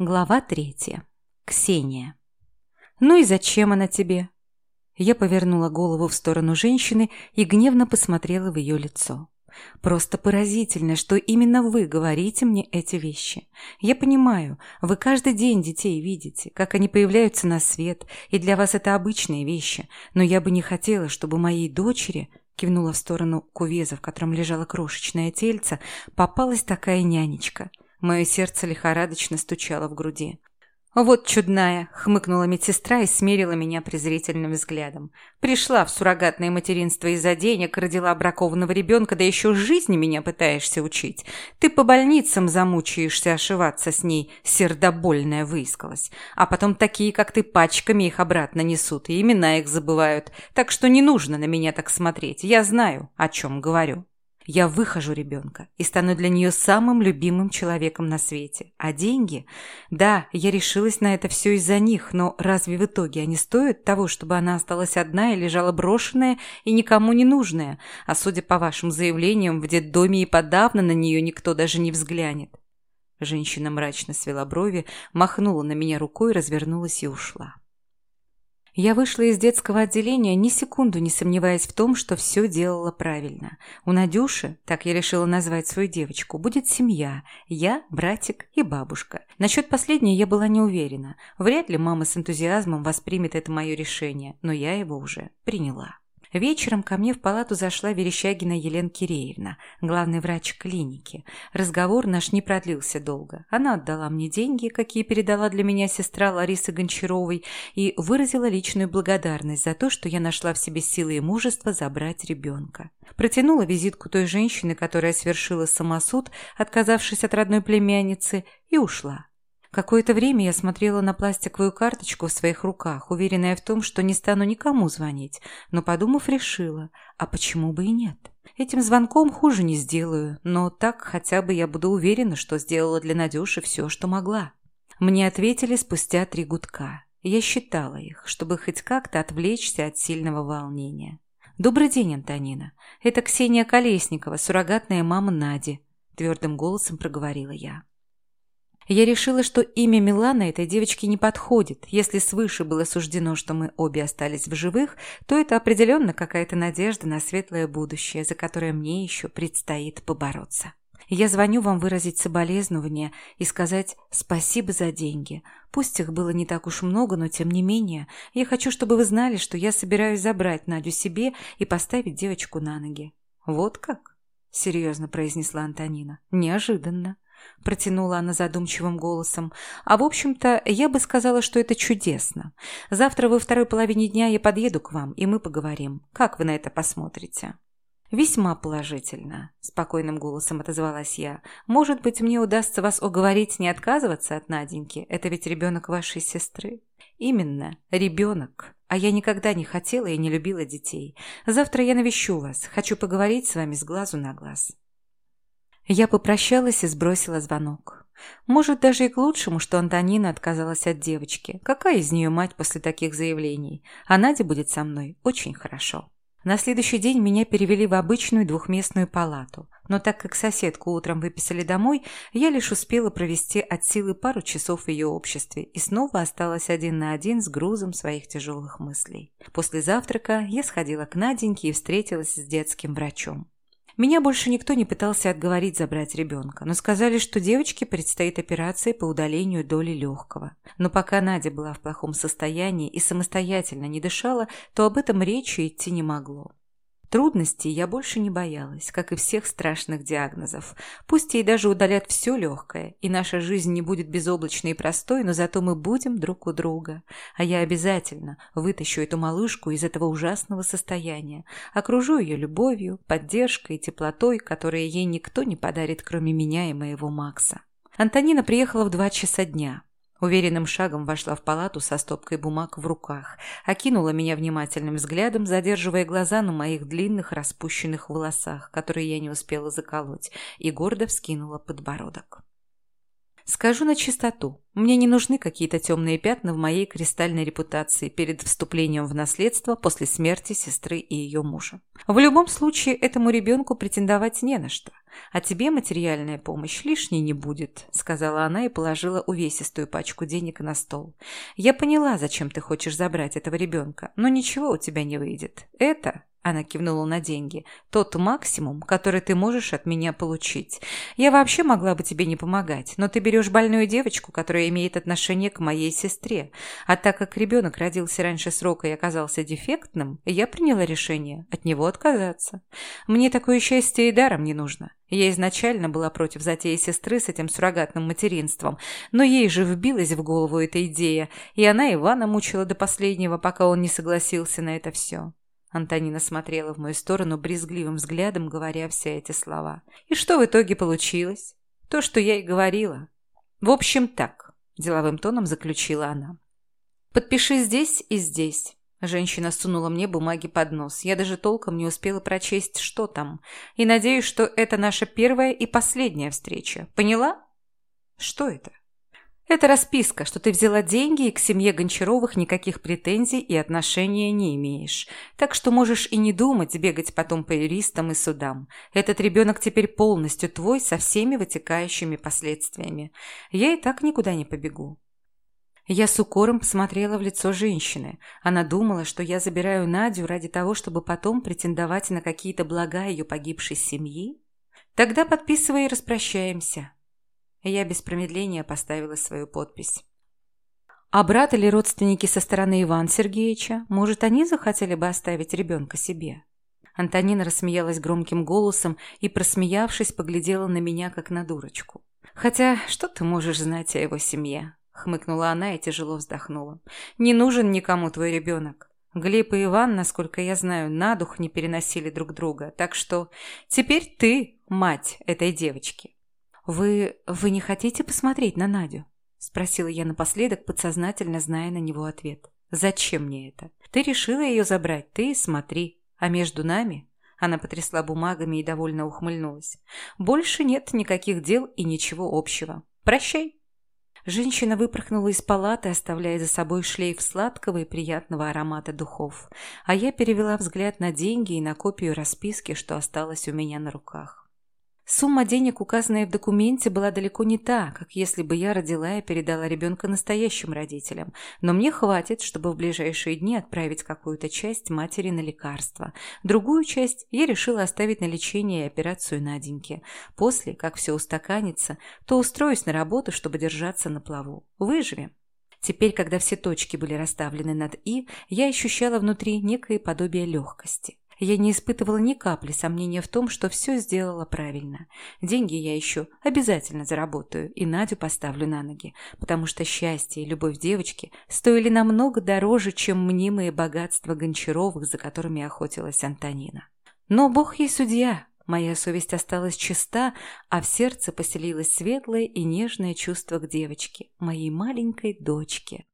Глава третья. Ксения. «Ну и зачем она тебе?» Я повернула голову в сторону женщины и гневно посмотрела в ее лицо. «Просто поразительно, что именно вы говорите мне эти вещи. Я понимаю, вы каждый день детей видите, как они появляются на свет, и для вас это обычные вещи, но я бы не хотела, чтобы моей дочери кивнула в сторону кувеза, в котором лежало крошечное тельце, попалась такая нянечка. Мое сердце лихорадочно стучало в груди. «Вот чудная!» — хмыкнула медсестра и смерила меня презрительным взглядом. «Пришла в суррогатное материнство из-за денег, родила бракованного ребенка, да еще жизни меня пытаешься учить. Ты по больницам замучаешься ошиваться с ней, сердобольная выискалась. А потом такие, как ты, пачками их обратно несут, и имена их забывают. Так что не нужно на меня так смотреть, я знаю, о чем говорю». Я выхожу ребенка и стану для нее самым любимым человеком на свете. А деньги? Да, я решилась на это все из-за них, но разве в итоге они стоят того, чтобы она осталась одна и лежала брошенная и никому не нужная? А судя по вашим заявлениям, в детдоме и подавно на нее никто даже не взглянет. Женщина мрачно свела брови, махнула на меня рукой, развернулась и ушла. Я вышла из детского отделения, ни секунду не сомневаясь в том, что все делала правильно. У Надюши, так я решила назвать свою девочку, будет семья. Я, братик и бабушка. Насчет последней я была не уверена. Вряд ли мама с энтузиазмом воспримет это мое решение, но я его уже приняла. Вечером ко мне в палату зашла Верещагина Елена Киреевна, главный врач клиники. Разговор наш не продлился долго. Она отдала мне деньги, какие передала для меня сестра Ларисы Гончаровой, и выразила личную благодарность за то, что я нашла в себе силы и мужество забрать ребенка. Протянула визитку той женщины, которая совершила самосуд, отказавшись от родной племянницы, и ушла. Какое-то время я смотрела на пластиковую карточку в своих руках, уверенная в том, что не стану никому звонить, но, подумав, решила, а почему бы и нет? Этим звонком хуже не сделаю, но так хотя бы я буду уверена, что сделала для Надюши все, что могла. Мне ответили спустя три гудка. Я считала их, чтобы хоть как-то отвлечься от сильного волнения. «Добрый день, Антонина. Это Ксения Колесникова, суррогатная мама Нади», – твердым голосом проговорила я. Я решила, что имя Милана этой девочке не подходит. Если свыше было суждено, что мы обе остались в живых, то это определенно какая-то надежда на светлое будущее, за которое мне еще предстоит побороться. Я звоню вам выразить соболезнования и сказать спасибо за деньги. Пусть их было не так уж много, но тем не менее, я хочу, чтобы вы знали, что я собираюсь забрать Надю себе и поставить девочку на ноги. Вот как? Серьезно произнесла Антонина. Неожиданно. – протянула она задумчивым голосом. «А в общем-то, я бы сказала, что это чудесно. Завтра во второй половине дня я подъеду к вам, и мы поговорим. Как вы на это посмотрите?» «Весьма положительно», – спокойным голосом отозвалась я. «Может быть, мне удастся вас уговорить не отказываться от Наденьки? Это ведь ребенок вашей сестры». «Именно, ребенок. А я никогда не хотела и не любила детей. Завтра я навещу вас. Хочу поговорить с вами с глазу на глаз». Я попрощалась и сбросила звонок. Может, даже и к лучшему, что Антонина отказалась от девочки. Какая из нее мать после таких заявлений? А Надя будет со мной очень хорошо. На следующий день меня перевели в обычную двухместную палату. Но так как соседку утром выписали домой, я лишь успела провести от силы пару часов в ее обществе и снова осталась один на один с грузом своих тяжелых мыслей. После завтрака я сходила к Наденьке и встретилась с детским врачом. Меня больше никто не пытался отговорить забрать ребенка, но сказали, что девочке предстоит операция по удалению доли легкого. Но пока Надя была в плохом состоянии и самостоятельно не дышала, то об этом речи идти не могло. Трудностей я больше не боялась, как и всех страшных диагнозов. Пусть ей даже удалят все легкое, и наша жизнь не будет безоблачной и простой, но зато мы будем друг у друга. А я обязательно вытащу эту малышку из этого ужасного состояния, окружу ее любовью, поддержкой и теплотой, которые ей никто не подарит, кроме меня и моего Макса. Антонина приехала в два часа дня. Уверенным шагом вошла в палату со стопкой бумаг в руках, окинула меня внимательным взглядом, задерживая глаза на моих длинных распущенных волосах, которые я не успела заколоть, и гордо вскинула подбородок. Скажу на чистоту, мне не нужны какие-то темные пятна в моей кристальной репутации перед вступлением в наследство после смерти сестры и ее мужа. В любом случае, этому ребенку претендовать не на что. А тебе материальная помощь лишней не будет», — сказала она и положила увесистую пачку денег на стол. «Я поняла, зачем ты хочешь забрать этого ребенка, но ничего у тебя не выйдет. Это она кивнула на деньги. «Тот максимум, который ты можешь от меня получить. Я вообще могла бы тебе не помогать, но ты берешь больную девочку, которая имеет отношение к моей сестре. А так как ребенок родился раньше срока и оказался дефектным, я приняла решение от него отказаться. Мне такое счастье и даром не нужно. Я изначально была против затеи сестры с этим суррогатным материнством, но ей же вбилась в голову эта идея, и она Ивана мучила до последнего, пока он не согласился на это все. Антонина смотрела в мою сторону брезгливым взглядом, говоря все эти слова. И что в итоге получилось? То, что я и говорила. В общем, так, деловым тоном заключила она. Подпиши здесь и здесь. Женщина сунула мне бумаги под нос. Я даже толком не успела прочесть, что там. И надеюсь, что это наша первая и последняя встреча. Поняла? Что это? Это расписка, что ты взяла деньги и к семье Гончаровых никаких претензий и отношения не имеешь. Так что можешь и не думать бегать потом по юристам и судам. Этот ребенок теперь полностью твой со всеми вытекающими последствиями. Я и так никуда не побегу. Я с укором посмотрела в лицо женщины. Она думала, что я забираю Надю ради того, чтобы потом претендовать на какие-то блага ее погибшей семьи. Тогда подписывай и распрощаемся. Я без промедления поставила свою подпись. А брат или родственники со стороны Ивана Сергеевича, может, они захотели бы оставить ребенка себе? Антонина рассмеялась громким голосом и, просмеявшись, поглядела на меня, как на дурочку. «Хотя, что ты можешь знать о его семье?» — хмыкнула она и тяжело вздохнула. «Не нужен никому твой ребенок. Глеб и Иван, насколько я знаю, на дух не переносили друг друга, так что теперь ты мать этой девочки. «Вы... вы не хотите посмотреть на Надю?» – спросила я напоследок, подсознательно зная на него ответ. «Зачем мне это? Ты решила ее забрать, ты смотри. А между нами...» Она потрясла бумагами и довольно ухмыльнулась. «Больше нет никаких дел и ничего общего. Прощай!» Женщина выпорхнула из палаты, оставляя за собой шлейф сладкого и приятного аромата духов, а я перевела взгляд на деньги и на копию расписки, что осталось у меня на руках. Сумма денег, указанная в документе, была далеко не та, как если бы я родила и передала ребенка настоящим родителям, но мне хватит, чтобы в ближайшие дни отправить какую-то часть матери на лекарства. Другую часть я решила оставить на лечение и операцию Наденьки. После, как все устаканится, то устроюсь на работу, чтобы держаться на плаву. Выживем. Теперь, когда все точки были расставлены над «и», я ощущала внутри некое подобие легкости. Я не испытывала ни капли сомнения в том, что все сделала правильно. Деньги я еще обязательно заработаю и Надю поставлю на ноги, потому что счастье и любовь девочки стоили намного дороже, чем мнимые богатства Гончаровых, за которыми охотилась Антонина. Но бог ей судья, Моя совесть осталась чиста, а в сердце поселилось светлое и нежное чувство к девочке, моей маленькой дочке.